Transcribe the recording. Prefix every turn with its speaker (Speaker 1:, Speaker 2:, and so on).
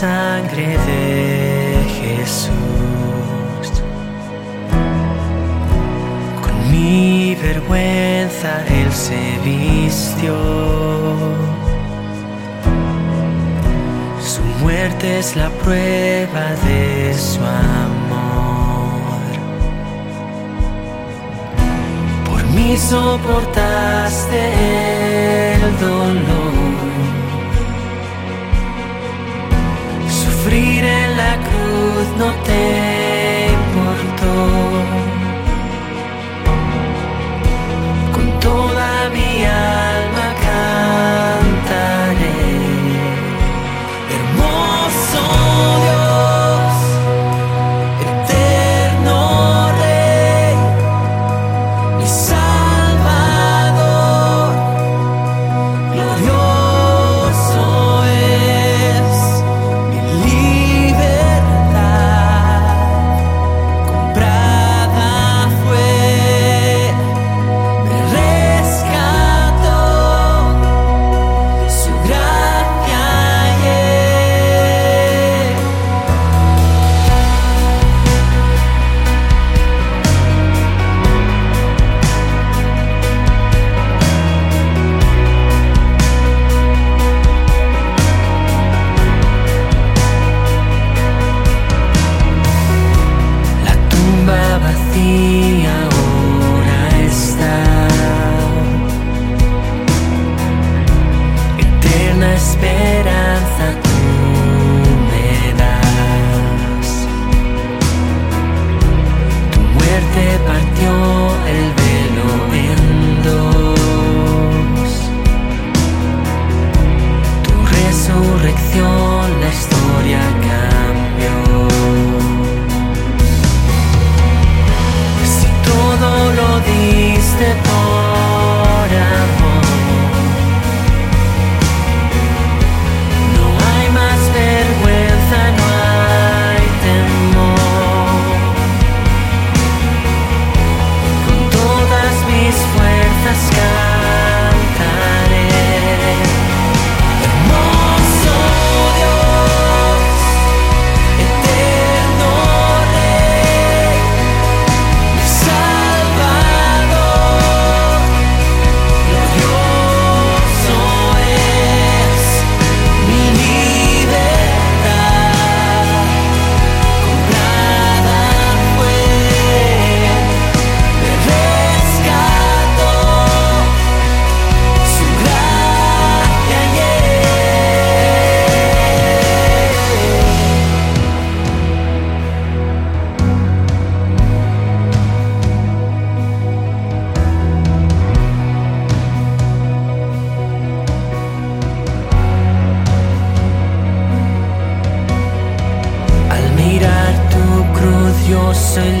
Speaker 1: sangre de Jesús. Con mi vergüenza Él se vistió. Su muerte es la prueba de su amor. Por mí soportaste el dolor sun